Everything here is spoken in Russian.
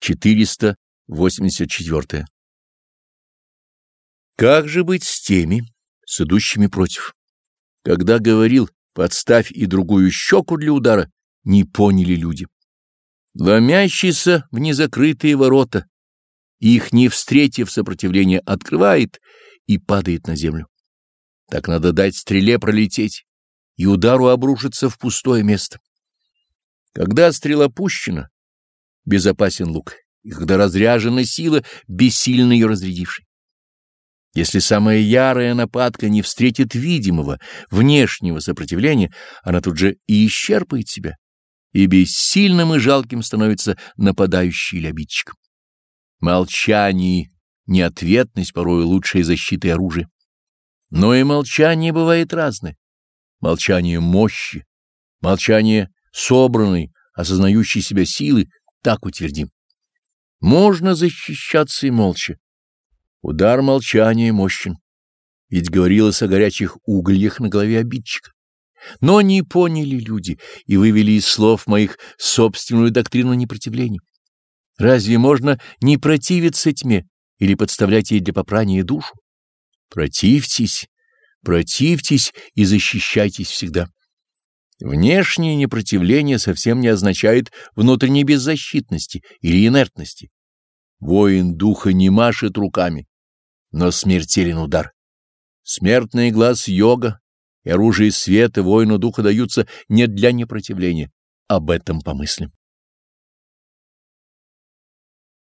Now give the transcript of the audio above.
484. Как же быть с теми, с идущими против? Когда говорил «подставь и другую щеку для удара», не поняли люди. Ломящийся в незакрытые ворота, их не встретив сопротивления, открывает и падает на землю. Так надо дать стреле пролететь, и удару обрушиться в пустое место. Когда стрела пущена, безопасен лук, и когда разряжена сила, бессильно ее разрядивший. Если самая ярая нападка не встретит видимого, внешнего сопротивления, она тут же и исчерпает себя, и бессильным и жалким становится нападающий или обидчиком. Молчание, неответность порой лучшая защита и оружие. Но и молчание бывает разное. Молчание мощи, молчание собранной, осознающей себя силы, так утвердим. Можно защищаться и молча, Удар молчания мощен, ведь говорилось о горячих угольях на голове обидчика. Но не поняли люди и вывели из слов моих собственную доктрину непротивления. Разве можно не противиться тьме или подставлять ей для попрания душу? Противьтесь, противьтесь и защищайтесь всегда. Внешнее непротивление совсем не означает внутренней беззащитности или инертности. Воин духа не машет руками, но смертелен удар. Смертный глаз йога и оружие света воину духа даются не для непротивления. Об этом помыслим.